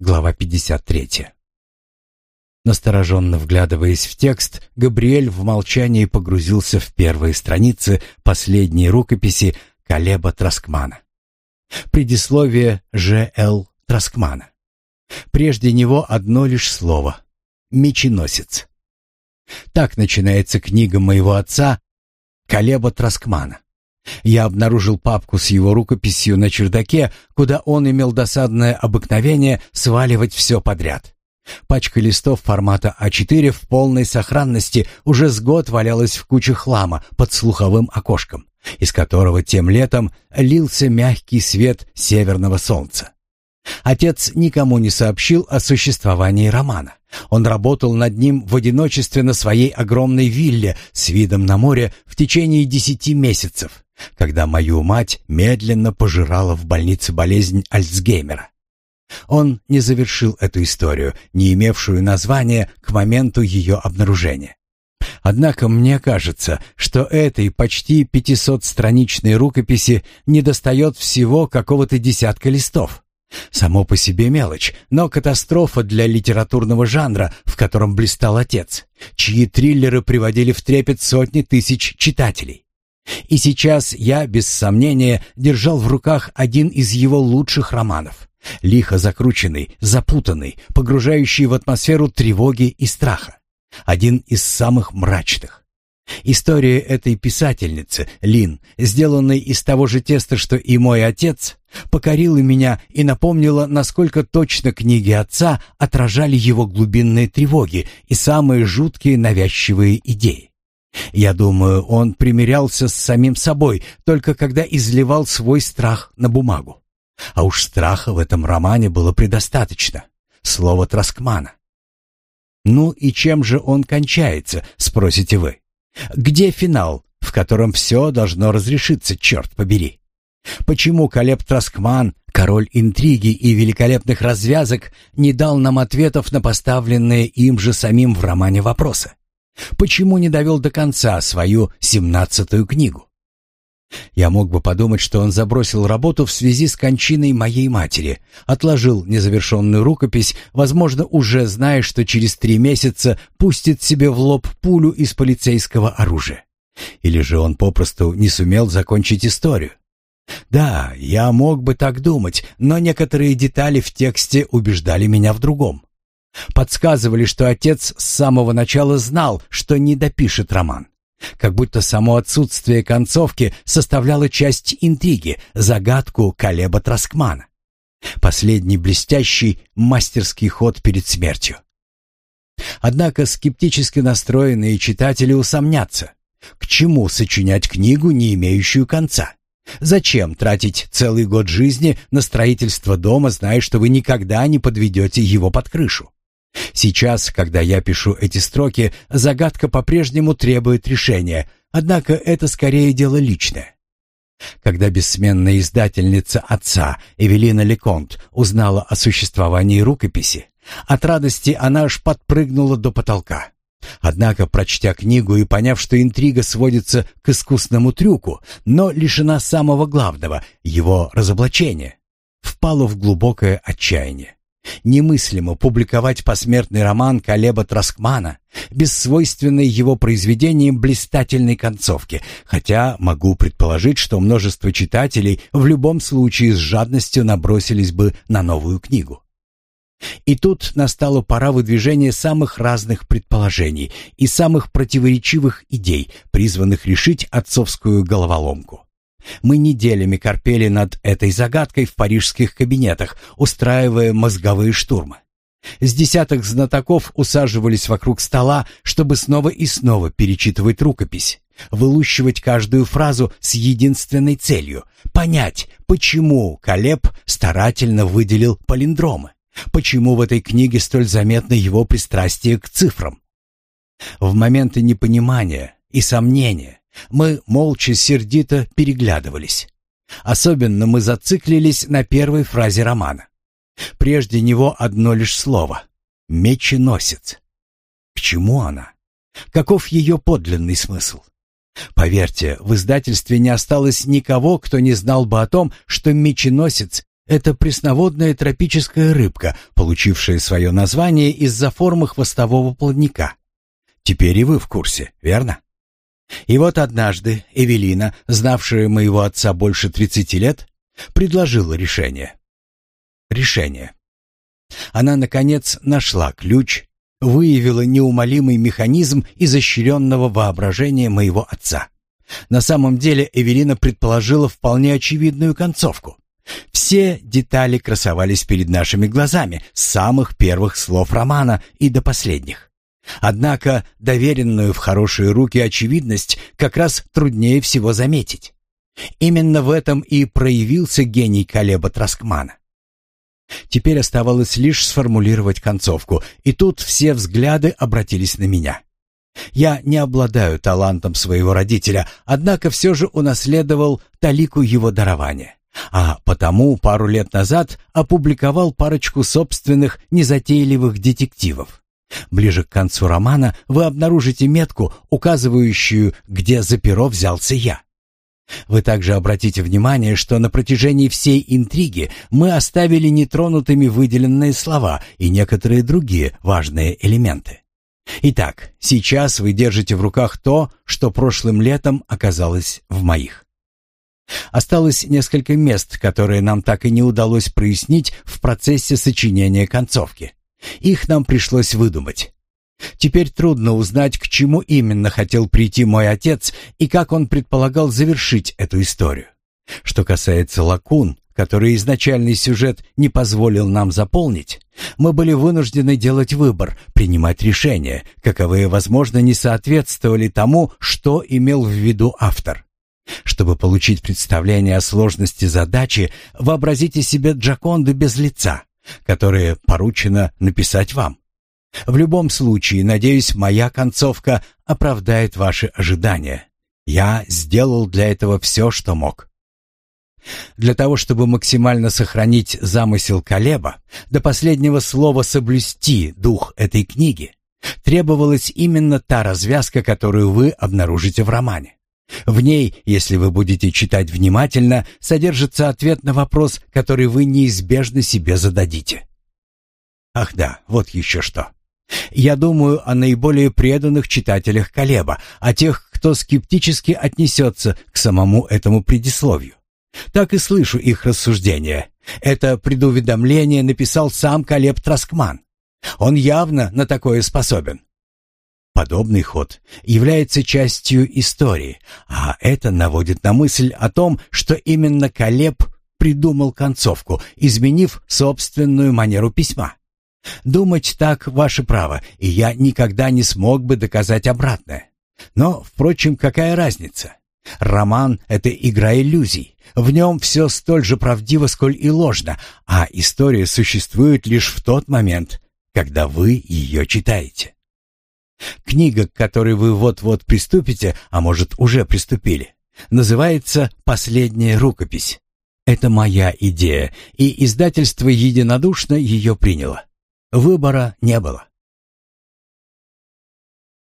Глава 53. Настороженно вглядываясь в текст, Габриэль в молчании погрузился в первые страницы последней рукописи Калеба Троскмана. Предисловие Ж.Л. Троскмана. Прежде него одно лишь слово — «меченосец». Так начинается книга моего отца Калеба Троскмана. Я обнаружил папку с его рукописью на чердаке, куда он имел досадное обыкновение сваливать все подряд. Пачка листов формата А4 в полной сохранности уже с год валялась в куче хлама под слуховым окошком, из которого тем летом лился мягкий свет северного солнца. Отец никому не сообщил о существовании романа. Он работал над ним в одиночестве на своей огромной вилле с видом на море в течение десяти месяцев когда мою мать медленно пожирала в больнице болезнь Альцгеймера. Он не завершил эту историю, не имевшую названия к моменту ее обнаружения. Однако мне кажется, что этой почти 500-страничной рукописи недостает всего какого-то десятка листов. Само по себе мелочь, но катастрофа для литературного жанра, в котором блистал отец, чьи триллеры приводили в трепет сотни тысяч читателей. И сейчас я, без сомнения, держал в руках один из его лучших романов. Лихо закрученный, запутанный, погружающий в атмосферу тревоги и страха. Один из самых мрачных. История этой писательницы, Лин, сделанной из того же теста, что и мой отец, покорила меня и напомнила, насколько точно книги отца отражали его глубинные тревоги и самые жуткие навязчивые идеи. Я думаю, он примирялся с самим собой, только когда изливал свой страх на бумагу. А уж страха в этом романе было предостаточно. Слово Троскмана. «Ну и чем же он кончается?» — спросите вы. «Где финал, в котором все должно разрешиться, черт побери?» Почему Калеб Троскман, король интриги и великолепных развязок, не дал нам ответов на поставленные им же самим в романе вопросы? Почему не довел до конца свою семнадцатую книгу? Я мог бы подумать, что он забросил работу в связи с кончиной моей матери, отложил незавершенную рукопись, возможно, уже зная, что через три месяца пустит себе в лоб пулю из полицейского оружия. Или же он попросту не сумел закончить историю. Да, я мог бы так думать, но некоторые детали в тексте убеждали меня в другом. Подсказывали, что отец с самого начала знал, что не допишет роман. Как будто само отсутствие концовки составляло часть интриги, загадку Калеба Троскмана. Последний блестящий мастерский ход перед смертью. Однако скептически настроенные читатели усомнятся. К чему сочинять книгу, не имеющую конца? Зачем тратить целый год жизни на строительство дома, зная, что вы никогда не подведете его под крышу? Сейчас, когда я пишу эти строки, загадка по-прежнему требует решения, однако это скорее дело личное. Когда бессменная издательница отца, Эвелина Леконт, узнала о существовании рукописи, от радости она аж подпрыгнула до потолка. Однако, прочтя книгу и поняв, что интрига сводится к искусному трюку, но лишена самого главного — его разоблачения, впала в глубокое отчаяние. Немыслимо публиковать посмертный роман Калеба Троскмана без свойственной его произведениям блистательной концовки, хотя могу предположить, что множество читателей в любом случае с жадностью набросились бы на новую книгу. И тут настала пора выдвижения самых разных предположений и самых противоречивых идей, призванных решить отцовскую головоломку. Мы неделями корпели над этой загадкой в парижских кабинетах, устраивая мозговые штурмы. С десяток знатоков усаживались вокруг стола, чтобы снова и снова перечитывать рукопись, вылущивать каждую фразу с единственной целью — понять, почему Калеб старательно выделил палиндромы, почему в этой книге столь заметно его пристрастие к цифрам. В моменты непонимания и сомнения мы молча, сердито переглядывались. Особенно мы зациклились на первой фразе романа. Прежде него одно лишь слово — «меченосец». К чему она? Каков ее подлинный смысл? Поверьте, в издательстве не осталось никого, кто не знал бы о том, что меченосец — это пресноводная тропическая рыбка, получившая свое название из-за формы хвостового плавника. Теперь и вы в курсе, верно? И вот однажды Эвелина, знавшая моего отца больше 30 лет, предложила решение. Решение. Она, наконец, нашла ключ, выявила неумолимый механизм изощренного воображения моего отца. На самом деле Эвелина предположила вполне очевидную концовку. Все детали красовались перед нашими глазами с самых первых слов романа и до последних. Однако доверенную в хорошие руки очевидность как раз труднее всего заметить. Именно в этом и проявился гений Калеба Троскмана. Теперь оставалось лишь сформулировать концовку, и тут все взгляды обратились на меня. Я не обладаю талантом своего родителя, однако все же унаследовал талику его дарования. А потому пару лет назад опубликовал парочку собственных незатейливых детективов. Ближе к концу романа вы обнаружите метку, указывающую, где за перо взялся я. Вы также обратите внимание, что на протяжении всей интриги мы оставили нетронутыми выделенные слова и некоторые другие важные элементы. Итак, сейчас вы держите в руках то, что прошлым летом оказалось в моих. Осталось несколько мест, которые нам так и не удалось прояснить в процессе сочинения концовки. Их нам пришлось выдумать. Теперь трудно узнать, к чему именно хотел прийти мой отец и как он предполагал завершить эту историю. Что касается лакун, которые изначальный сюжет не позволил нам заполнить, мы были вынуждены делать выбор, принимать решения, каковые, возможно, не соответствовали тому, что имел в виду автор. Чтобы получить представление о сложности задачи, вообразите себе Джаконду без лица, которое поручено написать вам. В любом случае, надеюсь, моя концовка оправдает ваши ожидания. Я сделал для этого все, что мог. Для того, чтобы максимально сохранить замысел Колеба, до последнего слова соблюсти дух этой книги, требовалась именно та развязка, которую вы обнаружите в романе. В ней, если вы будете читать внимательно, содержится ответ на вопрос, который вы неизбежно себе зададите. Ах да, вот еще что. Я думаю о наиболее преданных читателях Колеба, о тех, кто скептически отнесется к самому этому предисловию. Так и слышу их рассуждения. Это предуведомление написал сам Колеб Троскман. Он явно на такое способен. Подобный ход является частью истории, а это наводит на мысль о том, что именно Колеб придумал концовку, изменив собственную манеру письма. Думать так ваше право, и я никогда не смог бы доказать обратное. Но, впрочем, какая разница? Роман — это игра иллюзий. В нем все столь же правдиво, сколь и ложно, а история существует лишь в тот момент, когда вы ее читаете книга, к которой вы вот-вот приступите, а может, уже приступили. Называется «Последняя рукопись». Это моя идея, и издательство единодушно ее приняло. Выбора не было.